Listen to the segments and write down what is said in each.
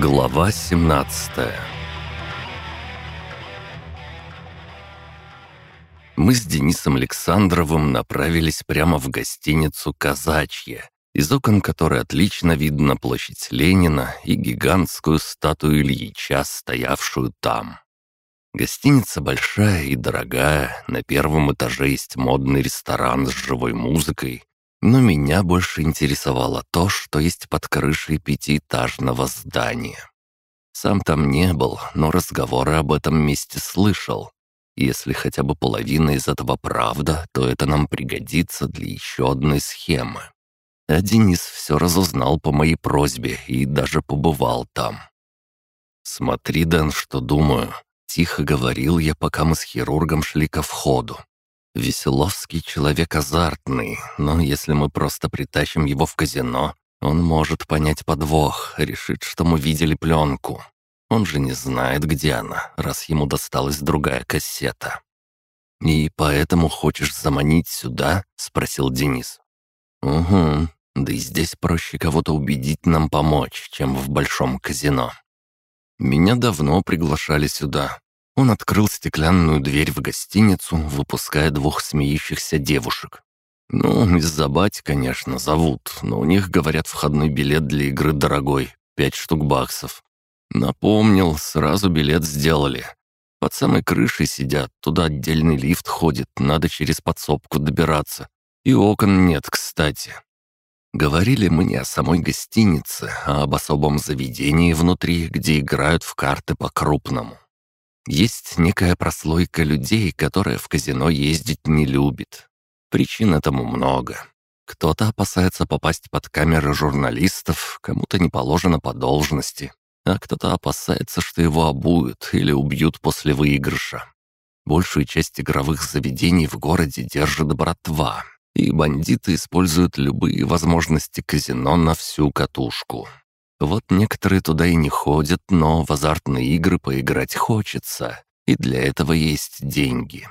Глава 17 Мы с Денисом Александровым направились прямо в гостиницу «Казачья», из окон которой отлично видно площадь Ленина и гигантскую статую Ильича, стоявшую там. Гостиница большая и дорогая, на первом этаже есть модный ресторан с живой музыкой, но меня больше интересовало то, что есть под крышей пятиэтажного здания. Сам там не был, но разговоры об этом месте слышал. Если хотя бы половина из этого правда, то это нам пригодится для еще одной схемы. А Денис все разузнал по моей просьбе и даже побывал там. «Смотри, Дэн, что думаю», — тихо говорил я, пока мы с хирургом шли ко входу. Веселовский человек азартный, но если мы просто притащим его в казино, он может понять подвох, решит, что мы видели пленку. Он же не знает, где она, раз ему досталась другая кассета. «И поэтому хочешь заманить сюда?» — спросил Денис. «Угу, да и здесь проще кого-то убедить нам помочь, чем в большом казино. Меня давно приглашали сюда, он открыл стеклянную дверь в гостиницу, выпуская двух смеющихся девушек. Ну, из-за бать, конечно, зовут, но у них, говорят, входной билет для игры дорогой, пять штук баксов. Напомнил, сразу билет сделали. Под самой крышей сидят, туда отдельный лифт ходит, надо через подсобку добираться. И окон нет, кстати. Говорили мы не о самой гостинице, а об особом заведении внутри, где играют в карты по-крупному. Есть некая прослойка людей, которая в казино ездить не любит. Причин этому много. Кто-то опасается попасть под камеры журналистов, кому-то не положено по должности, а кто-то опасается, что его обуют или убьют после выигрыша. Большую часть игровых заведений в городе держит братва, и бандиты используют любые возможности казино на всю катушку. Вот некоторые туда и не ходят, но в азартные игры поиграть хочется, и для этого есть деньги.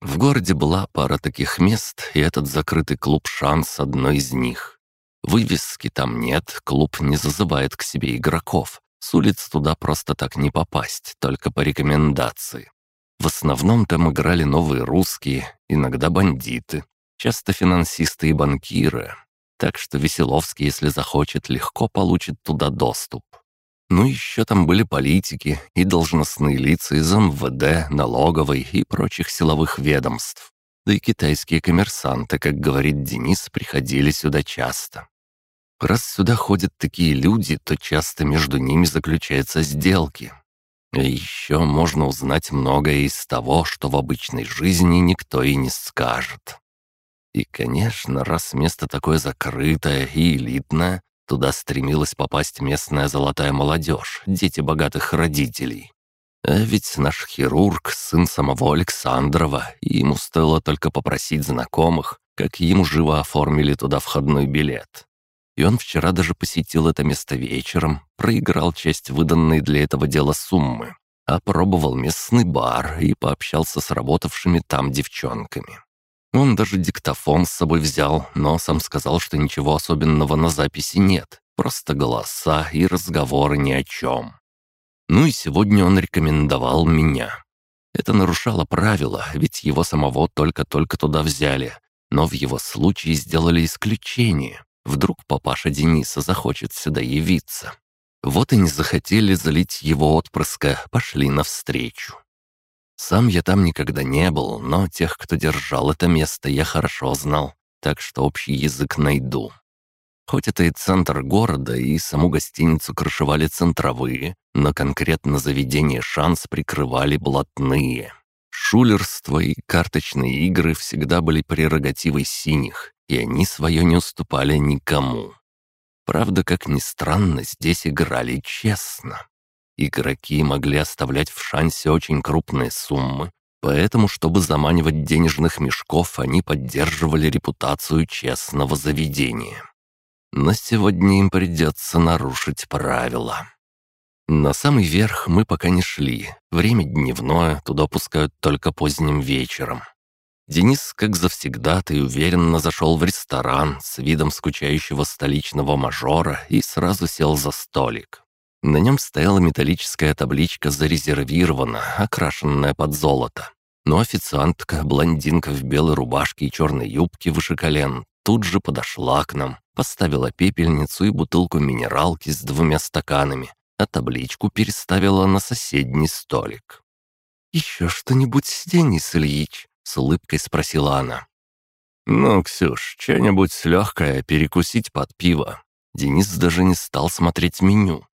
В городе была пара таких мест, и этот закрытый клуб «Шанс» — одно из них. Вывески там нет, клуб не зазывает к себе игроков. С улиц туда просто так не попасть, только по рекомендации. В основном там играли новые русские, иногда бандиты, часто финансисты и банкиры, так что Веселовский, если захочет, легко получит туда доступ. Ну еще там были политики и должностные лица из МВД, налоговой и прочих силовых ведомств. Да и китайские коммерсанты, как говорит Денис, приходили сюда часто. Раз сюда ходят такие люди, то часто между ними заключаются сделки. А еще можно узнать многое из того, что в обычной жизни никто и не скажет. И, конечно, раз место такое закрытое и элитное, туда стремилась попасть местная золотая молодежь, дети богатых родителей. А ведь наш хирург — сын самого Александрова, и ему стоило только попросить знакомых, как ему живо оформили туда входной билет. И он вчера даже посетил это место вечером, проиграл часть выданной для этого дела суммы, опробовал местный бар и пообщался с работавшими там девчонками. Он даже диктофон с собой взял, но сам сказал, что ничего особенного на записи нет, просто голоса и разговоры ни о чем. Ну и сегодня он рекомендовал меня. Это нарушало правила, ведь его самого только-только туда взяли, но в его случае сделали исключение. Вдруг папаша Дениса захочет сюда явиться. Вот и не захотели залить его отпрыска, пошли навстречу. Сам я там никогда не был, но тех, кто держал это место, я хорошо знал, так что общий язык найду. Хоть это и центр города, и саму гостиницу крышевали центровые, но конкретно заведение «Шанс» прикрывали блатные. Шулерство и карточные игры всегда были прерогативой синих, и они свое не уступали никому. Правда, как ни странно, здесь играли честно. Игроки могли оставлять в шансе очень крупные суммы, поэтому, чтобы заманивать денежных мешков, они поддерживали репутацию честного заведения. Но сегодня им придется нарушить правила. На самый верх мы пока не шли. Время дневное, туда пускают только поздним вечером. Денис, как завсегда-то уверенно зашел в ресторан с видом скучающего столичного мажора и сразу сел за столик. На нем стояла металлическая табличка «Зарезервировано», окрашенная под золото. Но официантка, блондинка в белой рубашке и черной юбке выше колен, тут же подошла к нам, поставила пепельницу и бутылку минералки с двумя стаканами, а табличку переставила на соседний столик. «Еще что-нибудь, Денис Ильич?» — с улыбкой спросила она. «Ну, Ксюш, что-нибудь легкое перекусить под пиво». Денис даже не стал смотреть меню.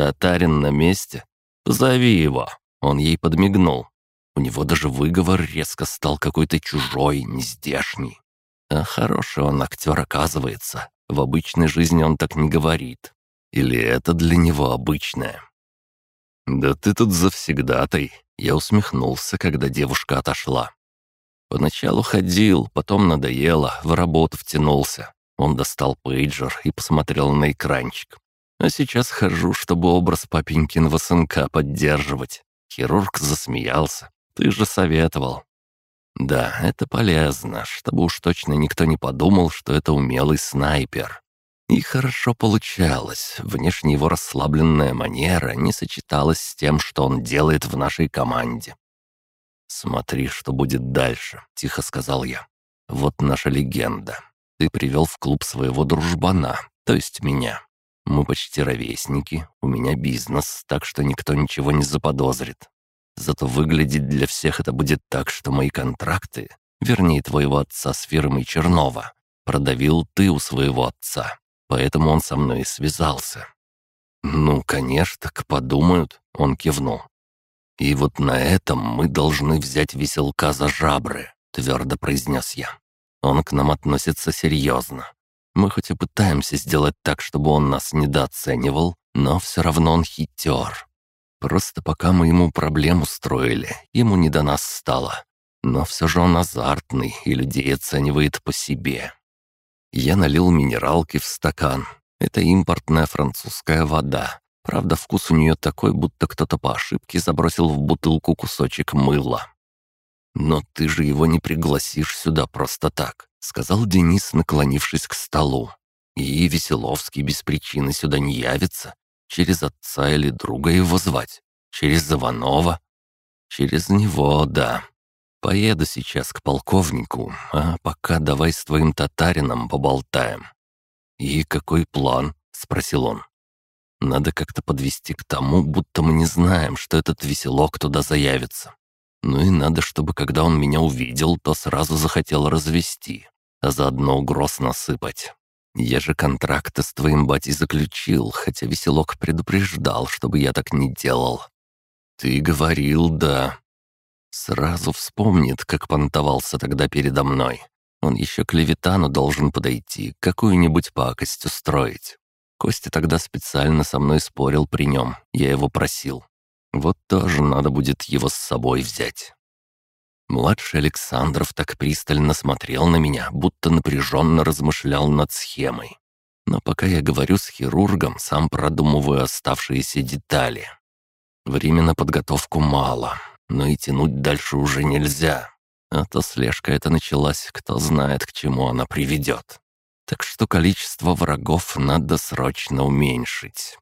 «Татарин на месте? Позови его». Он ей подмигнул. У него даже выговор резко стал какой-то чужой, нездешний. А хороший он актер оказывается. В обычной жизни он так не говорит. Или это для него обычное? «Да ты тут завсегдатай», — я усмехнулся, когда девушка отошла. Поначалу ходил, потом надоело, в работу втянулся. Он достал пейджер и посмотрел на экранчик. А сейчас хожу, чтобы образ папенькиного сынка поддерживать. Хирург засмеялся. Ты же советовал. Да, это полезно, чтобы уж точно никто не подумал, что это умелый снайпер. И хорошо получалось. Внешне его расслабленная манера не сочеталась с тем, что он делает в нашей команде. «Смотри, что будет дальше», — тихо сказал я. «Вот наша легенда. Ты привел в клуб своего дружбана, то есть меня. Мы почти ровесники, у меня бизнес, так что никто ничего не заподозрит. Зато выглядеть для всех это будет так, что мои контракты, вернее твоего отца с фирмой Чернова, продавил ты у своего отца поэтому он со мной и связался». «Ну, конечно, так подумают», — он кивнул. «И вот на этом мы должны взять веселка за жабры», — твердо произнес я. «Он к нам относится серьезно. Мы хоть и пытаемся сделать так, чтобы он нас недооценивал, но все равно он хитер. Просто пока мы ему проблему строили, ему не до нас стало. Но все же он азартный и людей оценивает по себе. Я налил минералки в стакан. Это импортная французская вода. Правда, вкус у нее такой, будто кто-то по ошибке забросил в бутылку кусочек мыла. «Но ты же его не пригласишь сюда просто так», — сказал Денис, наклонившись к столу. «И Веселовский без причины сюда не явится. Через отца или друга его звать. Через Иванова. Через него, да. Поеду сейчас к полковнику, а пока давай с твоим татарином поболтаем». «И какой план?» — спросил он. «Надо как-то подвести к тому, будто мы не знаем, что этот веселок туда заявится. Ну и надо, чтобы когда он меня увидел, то сразу захотел развести, а заодно угроз насыпать. Я же контракты с твоим батей заключил, хотя веселок предупреждал, чтобы я так не делал». «Ты говорил, да», Сразу вспомнит, как понтовался тогда передо мной. Он еще к Левитану должен подойти, какую-нибудь пакость устроить. Костя тогда специально со мной спорил при нем, я его просил. Вот тоже надо будет его с собой взять. Младший Александров так пристально смотрел на меня, будто напряженно размышлял над схемой. Но пока я говорю с хирургом, сам продумываю оставшиеся детали. Времени на подготовку мало, но и тянуть дальше уже нельзя. А то слежка эта началась, кто знает, к чему она приведет. Так что количество врагов надо срочно уменьшить.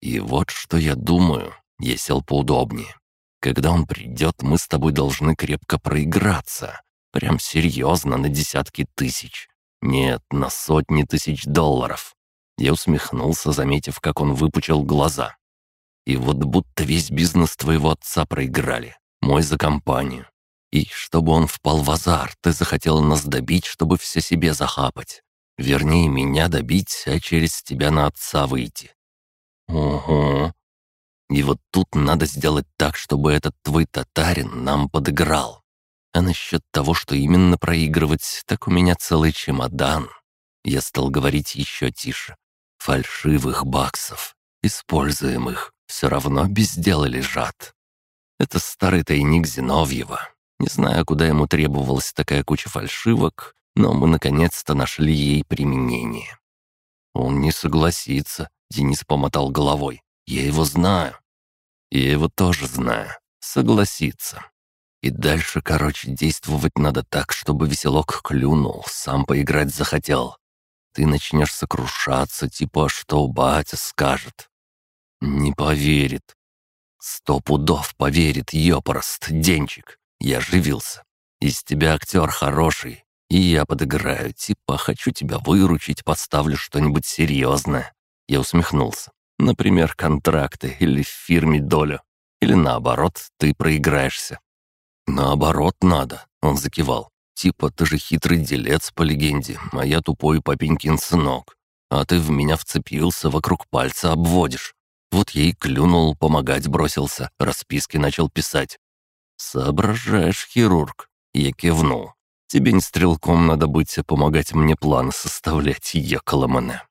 И вот что я думаю, я сел поудобнее. Когда он придет, мы с тобой должны крепко проиграться. Прям серьезно, на десятки тысяч. Нет, на сотни тысяч долларов. Я усмехнулся, заметив, как он выпучил глаза. И вот будто весь бизнес твоего отца проиграли. Мой за компанию. И чтобы он впал в азарт ты захотел нас добить, чтобы все себе захапать. Вернее, меня добить, а через тебя на отца выйти. Ого. И вот тут надо сделать так, чтобы этот твой татарин нам подыграл. А насчет того, что именно проигрывать, так у меня целый чемодан. Я стал говорить еще тише. Фальшивых баксов, используемых, все равно без дела лежат. Это старый тайник Зиновьева. Не знаю, куда ему требовалась такая куча фальшивок, но мы наконец-то нашли ей применение. Он не согласится, Денис помотал головой. Я его знаю. Я его тоже знаю. Согласится. И дальше, короче, действовать надо так, чтобы веселок клюнул, сам поиграть захотел. Ты начнешь сокрушаться, типа, что батя скажет. Не поверит. Сто пудов поверит, ёпорост, Денчик. Я оживился. Из тебя актер хороший. И я подыграю, типа хочу тебя выручить, поставлю что-нибудь серьезное. Я усмехнулся. Например, контракты или в фирме долю. Или наоборот, ты проиграешься. Наоборот надо, он закивал. Типа ты же хитрый делец по легенде, а я тупой папенькин сынок. А ты в меня вцепился, вокруг пальца обводишь. Вот ей клюнул, помогать бросился, расписки начал писать. «Соображаешь, хирург?» Я кивнул. «Тебе не стрелком надо быть, а помогать мне планы составлять, Еколомане».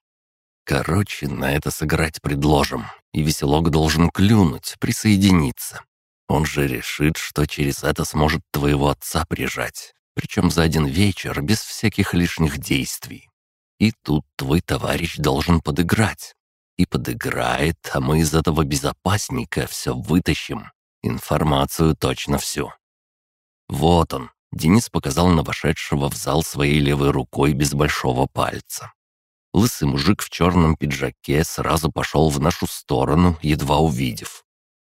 Короче, на это сыграть предложим, и веселок должен клюнуть, присоединиться. Он же решит, что через это сможет твоего отца прижать, причем за один вечер, без всяких лишних действий. И тут твой товарищ должен подыграть. И подыграет, а мы из этого безопасника все вытащим. Информацию точно всю. Вот он. Денис показал на вошедшего в зал своей левой рукой без большого пальца. Лысый мужик в черном пиджаке сразу пошел в нашу сторону, едва увидев.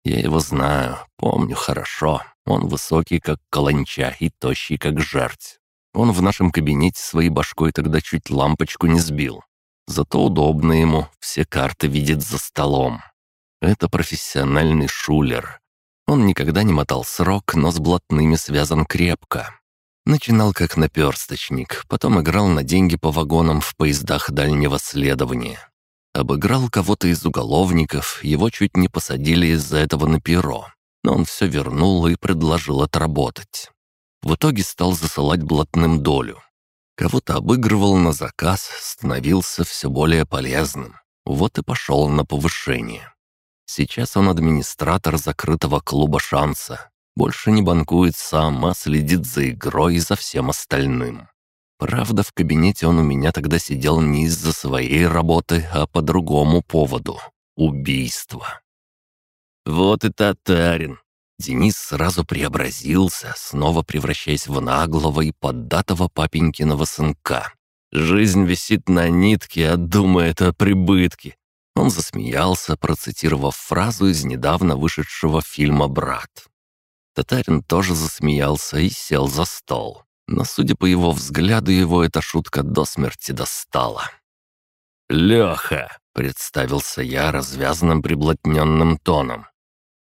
Я его знаю, помню хорошо. Он высокий, как каланча, и тощий, как жерть. Он в нашем кабинете своей башкой тогда чуть лампочку не сбил. Зато удобно ему, все карты видит за столом. Это профессиональный шулер. Он никогда не мотал срок, но с блатными связан крепко. Начинал как наперсточник, потом играл на деньги по вагонам в поездах дальнего следования. Обыграл кого-то из уголовников, его чуть не посадили из-за этого на перо. Но он все вернул и предложил отработать. В итоге стал засылать блатным долю. Кого-то обыгрывал на заказ, становился все более полезным. Вот и пошел на повышение. Сейчас он администратор закрытого клуба «Шанса». Больше не банкует сам, а следит за игрой и за всем остальным. Правда, в кабинете он у меня тогда сидел не из-за своей работы, а по другому поводу — убийства. Вот и татарин, Денис сразу преобразился, снова превращаясь в наглого и поддатого папенькиного сынка. «Жизнь висит на нитке, а думает о прибытке». Он засмеялся, процитировав фразу из недавно вышедшего фильма «Брат». Татарин тоже засмеялся и сел за стол. Но, судя по его взгляду, его эта шутка до смерти достала. «Леха!» — представился я развязанным приблотненным тоном.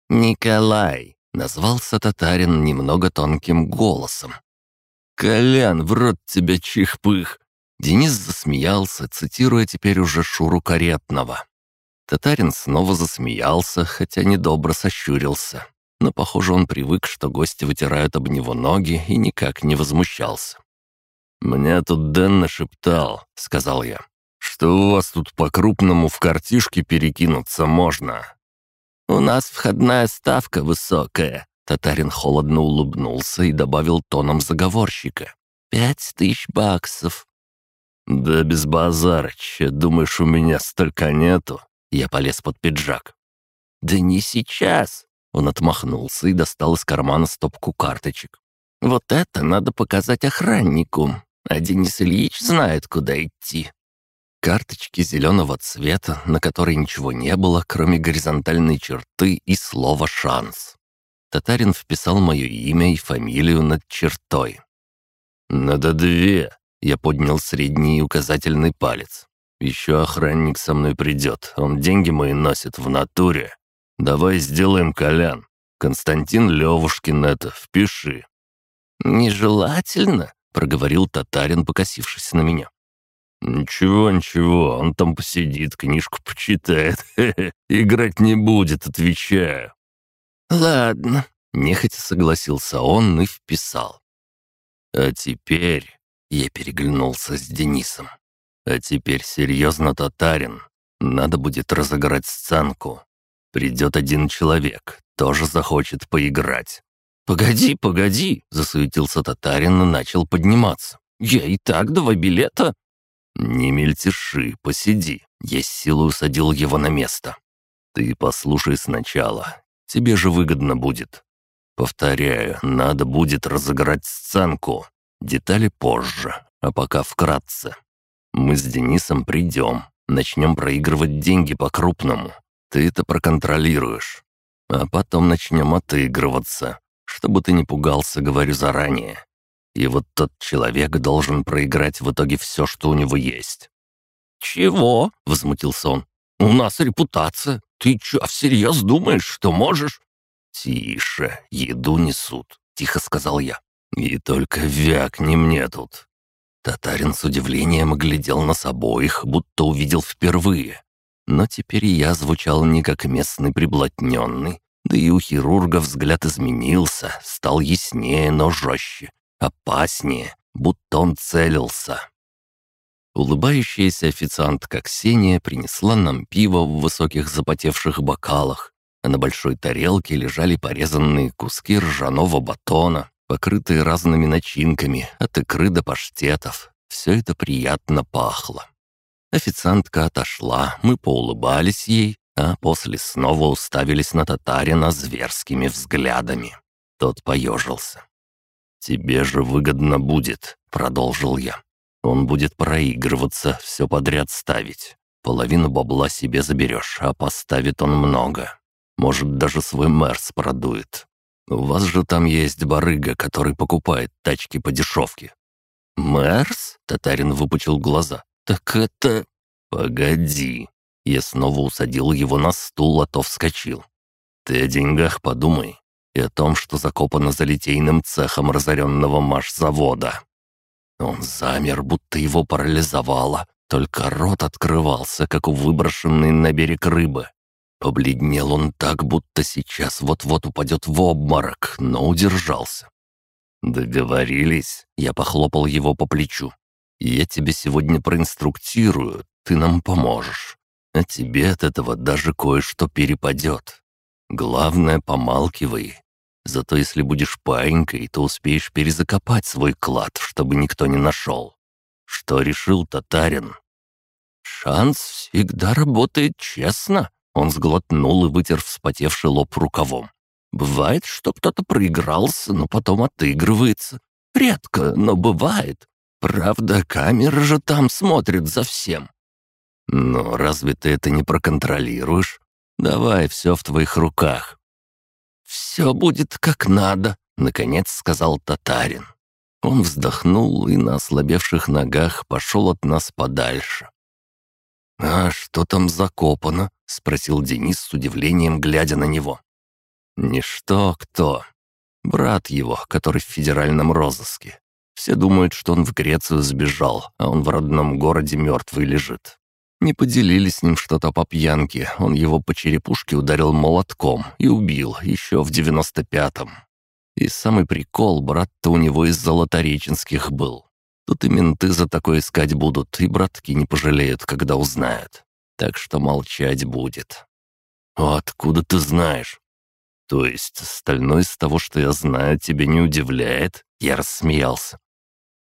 «Николай!» — назвался татарин немного тонким голосом. «Колян, в рот тебя чих-пых!» Денис засмеялся, цитируя теперь уже Шуру Каретного. Татарин снова засмеялся, хотя недобро сощурился. Но, похоже, он привык, что гости вытирают об него ноги и никак не возмущался. «Мне тут Дэн нашептал», — сказал я, — «что у вас тут по-крупному в картишке перекинуться можно. «У нас входная ставка высокая», — татарин холодно улыбнулся и добавил тоном заговорщика. «Пять тысяч баксов». «Да без базарыча, думаешь, у меня столько нету?» Я полез под пиджак. «Да не сейчас!» Он отмахнулся и достал из кармана стопку карточек. «Вот это надо показать охраннику, а Денис Ильич знает, куда идти». Карточки зеленого цвета, на которой ничего не было, кроме горизонтальной черты и слова «шанс». Татарин вписал мое имя и фамилию над чертой. «Надо две», — я поднял средний и указательный палец. «Еще охранник со мной придет, он деньги мои носит в натуре. Давай сделаем Колян. Константин Левушкин это, впиши». «Нежелательно», — проговорил татарин, покосившись на меня. «Ничего, ничего, он там посидит, книжку почитает. Играть не будет, отвечаю». «Ладно», — нехотя согласился он и вписал. «А теперь...» — я переглянулся с Денисом. «А теперь серьезно, татарин. Надо будет разыграть сценку. Придет один человек, тоже захочет поиграть». «Погоди, погоди!» — засуетился татарин и начал подниматься. «Я и так два билета!» «Не мельтеши, посиди». Я с силой усадил его на место. «Ты послушай сначала. Тебе же выгодно будет. Повторяю, надо будет разыграть сценку. Детали позже, а пока вкратце. Мы с Денисом придем, начнем проигрывать деньги по-крупному. Ты это проконтролируешь. А потом начнем отыгрываться. Чтобы ты не пугался, говорю заранее. И вот тот человек должен проиграть в итоге все, что у него есть». «Чего?» — возмутился он. «У нас репутация. Ты чё, всерьез думаешь, что можешь?» «Тише, еду несут», — тихо сказал я. «И только вякни мне тут». Татарин с удивлением глядел нас обоих, будто увидел впервые. Но теперь я звучал не как местный приблотненный, да и у хирурга взгляд изменился, стал яснее, но жестче, опаснее, будто он целился. Улыбающаяся официантка Ксения принесла нам пиво в высоких запотевших бокалах, а на большой тарелке лежали порезанные куски ржаного батона, покрытые разными начинками, от икры до паштетов. Все это приятно пахло. Официантка отошла, мы поулыбались ей, а после снова уставились на татарина зверскими взглядами. Тот поежился. «Тебе же выгодно будет», — продолжил я. «Он будет проигрываться, все подряд ставить. Половину бабла себе заберешь, а поставит он много. Может, даже свой Мерс продует. У вас же там есть барыга, который покупает тачки по дешевке». «Мерс?» — Татарин выпучил глаза. «Так это...» «Погоди». Я снова усадил его на стул, а то вскочил. «Ты о деньгах подумай и о том, что закопано за литейным цехом разоренного машзавода». Он замер, будто его парализовало, только рот открывался, как у выброшенной на берег рыбы. Побледнел он так, будто сейчас вот-вот упадет в обморок, но удержался. «Договорились?» — я похлопал его по плечу. Я тебя сегодня проинструктирую, ты нам поможешь. А тебе от этого даже кое-что перепадет. Главное, помалкивай. Зато если будешь паинькой, то успеешь перезакопать свой клад, чтобы никто не нашел. Что решил татарин?» «Шанс всегда работает честно», — он сглотнул и вытер вспотевший лоб рукавом. «Бывает, что кто-то проигрался, но потом отыгрывается. Редко, но бывает. Правда, камера же там смотрит за всем. Но разве ты это не проконтролируешь? Давай, все в твоих руках. «Все будет как надо», — наконец сказал татарин. Он вздохнул и на ослабевших ногах пошел от нас подальше. «А что там закопано?» — спросил Денис с удивлением, глядя на него. «Ничто кто. Брат его, который в федеральном розыске. Все думают, что он в Грецию сбежал, а он в родном городе мертвый лежит. Не поделили с ним что-то по пьянке, он его по черепушке ударил молотком и убил еще в девяносто пятом. И самый прикол, брат-то у него из золотореченских был. Тут и менты за такое искать будут, и братки не пожалеют, когда узнают. Так что молчать будет. «А откуда ты знаешь?» «То есть остальное из того, что я знаю, тебя не удивляет?» Я рассмеялся.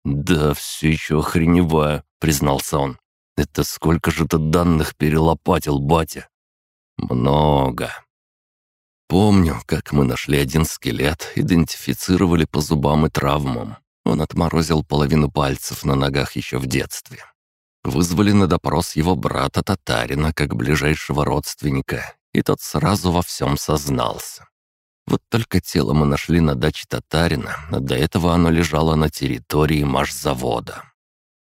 «Да, все еще охреневаю», — признался он. «Это сколько же ты данных перелопатил, батя?» «Много». Помню, как мы нашли один скелет, идентифицировали по зубам и травмам. Он отморозил половину пальцев на ногах еще в детстве. Вызвали на допрос его брата Татарина как ближайшего родственника, и тот сразу во всем сознался. Вот только тело мы нашли на даче татарина, а до этого оно лежало на территории машзавода.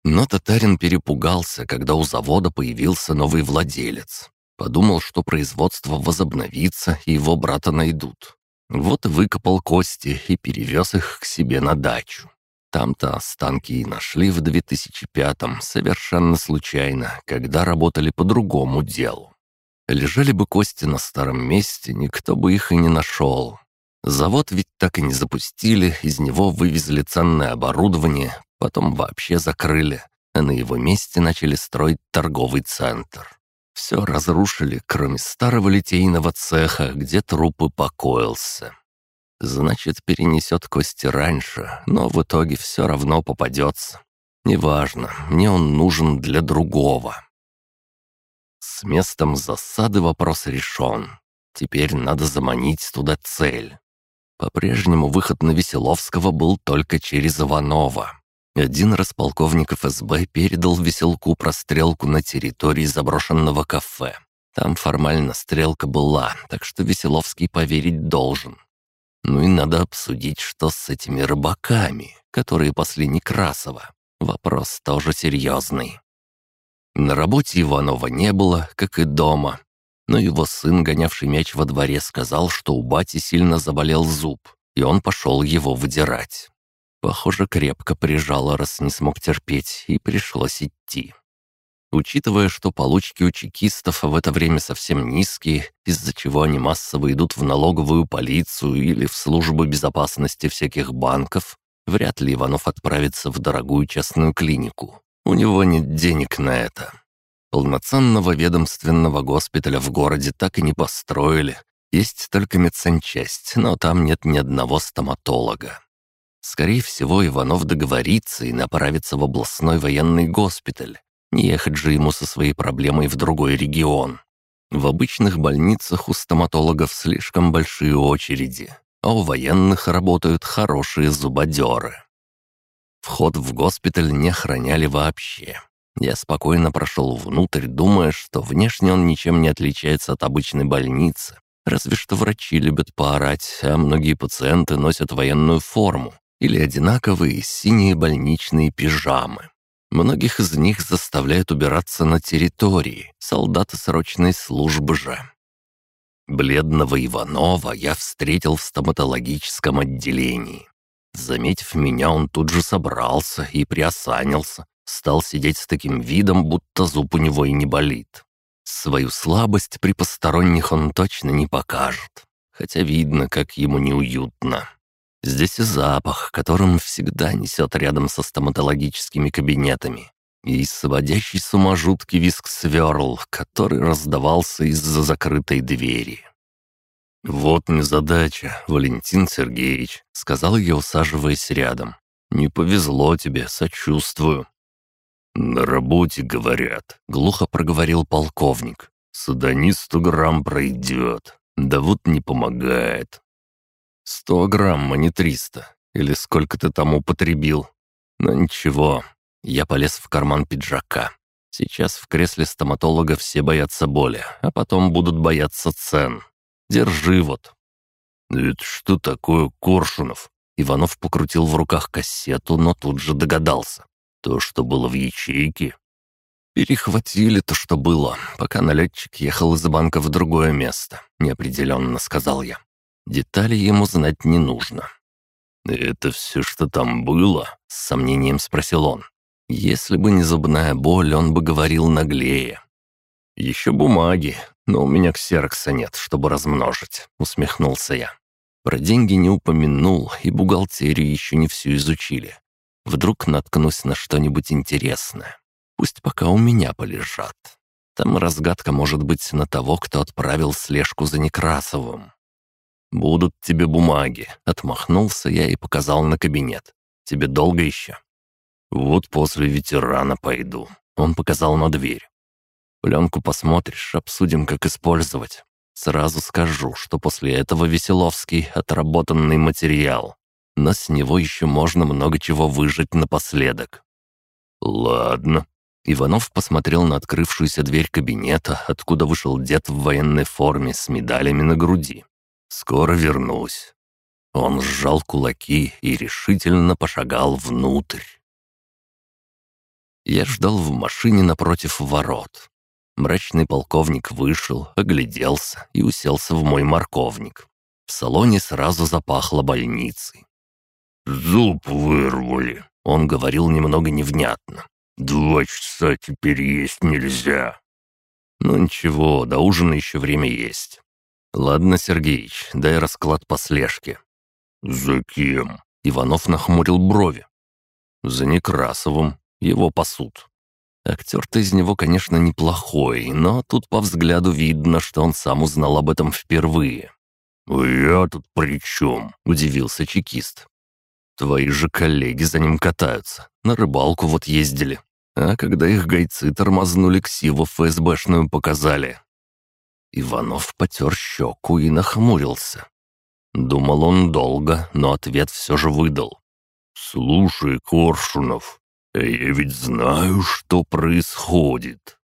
Но татарин перепугался, когда у завода появился новый владелец. Подумал, что производство возобновится и его брата найдут. Вот и выкопал кости и перевез их к себе на дачу. Там-то останки и нашли в 2005-м, совершенно случайно, когда работали по другому делу. Лежали бы кости на старом месте, никто бы их и не нашел. Завод ведь так и не запустили, из него вывезли ценное оборудование, потом вообще закрыли, а на его месте начали строить торговый центр. Все разрушили, кроме старого литейного цеха, где трупы покоился. Значит, перенесет кости раньше, но в итоге все равно попадется. Неважно, мне он нужен для другого. С местом засады вопрос решен. Теперь надо заманить туда цель. По-прежнему выход на Веселовского был только через Иванова. Один раз полковник ФСБ передал Веселку прострелку на территории заброшенного кафе. Там формально стрелка была, так что Веселовский поверить должен. Ну и надо обсудить, что с этими рыбаками, которые пасли Некрасова. Вопрос тоже серьезный. На работе Иванова не было, как и дома. Но его сын, гонявший мяч во дворе, сказал, что у бати сильно заболел зуб, и он пошел его выдирать. Похоже, крепко прижало, раз не смог терпеть, и пришлось идти. Учитывая, что получки у чекистов в это время совсем низкие, из-за чего они массово идут в налоговую полицию или в службу безопасности всяких банков, вряд ли Иванов отправится в дорогую частную клинику. У него нет денег на это. Полноценного ведомственного госпиталя в городе так и не построили. Есть только медсанчасть, но там нет ни одного стоматолога. Скорее всего, Иванов договорится и направится в областной военный госпиталь, не ехать же ему со своей проблемой в другой регион. В обычных больницах у стоматологов слишком большие очереди, а у военных работают хорошие зубодеры. Вход в госпиталь не охраняли вообще. Я спокойно прошел внутрь, думая, что внешне он ничем не отличается от обычной больницы. Разве что врачи любят поорать, а многие пациенты носят военную форму или одинаковые синие больничные пижамы. Многих из них заставляют убираться на территории, солдаты срочной службы же. Бледного Иванова я встретил в стоматологическом отделении. Заметив меня, он тут же собрался и приосанился, стал сидеть с таким видом, будто зуб у него и не болит. Свою слабость при посторонних он точно не покажет, хотя видно, как ему неуютно. Здесь и запах, которым всегда несет рядом со стоматологическими кабинетами. И сводящий с ума жуткий виск сверл, который раздавался из-за закрытой двери. «Вот незадача, Валентин Сергеевич», — сказал я, усаживаясь рядом. «Не повезло тебе, сочувствую». «На работе, говорят», — глухо проговорил полковник. «Садонисту грамм пройдет, да вот не помогает. Сто грамм, а не триста. Или сколько ты там употребил. Но ничего, я полез в карман пиджака. Сейчас в кресле стоматолога все боятся боли, а потом будут бояться цен. Держи вот». «Это что такое Коршунов?» Иванов покрутил в руках кассету, но тут же догадался. «То, что было в ячейке?» «Перехватили то, что было, пока налетчик ехал из банка в другое место», — неопределенно сказал я. Детали ему знать не нужно. «Это все, что там было?» — с сомнением спросил он. «Если бы не зубная боль, он бы говорил наглее». «Еще бумаги, но у меня ксерокса нет, чтобы размножить», — усмехнулся я. Про деньги не упомянул, и бухгалтерию еще не всю изучили. Вдруг наткнусь на что-нибудь интересное. Пусть пока у меня полежат. Там разгадка может быть на того, кто отправил слежку за Некрасовым. «Будут тебе бумаги», — отмахнулся я и показал на кабинет. «Тебе долго еще?» «Вот после ветерана пойду», — он показал на дверь. «Пленку посмотришь, обсудим, как использовать. Сразу скажу, что после этого Веселовский — отработанный материал, но с него еще можно много чего выжить напоследок». «Ладно». Иванов посмотрел на открывшуюся дверь кабинета, откуда вышел дед в военной форме с медалями на груди. Скоро вернусь». Он сжал кулаки и решительно пошагал внутрь. Я ждал в машине напротив ворот. Мрачный полковник вышел, огляделся и уселся в мой морковник. В салоне сразу запахло больницей. «Зуб вырвали», — он говорил немного невнятно. «Два часа теперь есть нельзя». «Ну ничего, до ужина еще время есть. «Ладно, Сергеич, дай расклад по слежке». «За кем?» Иванов нахмурил брови. «За Некрасовым. Его пасут. Актер-то из него, конечно, неплохой, но тут по взгляду видно, что он сам узнал об этом впервые». «Я тут при чем?» — удивился чекист. «Твои же коллеги за ним катаются, на рыбалку вот ездили. А когда их гайцы тормознули, ксиву ФСБшную показали. Иванов потер щеку и нахмурился. Думал он долго, но ответ все же выдал. «Слушай, Коршунов, я ведь знаю, что происходит.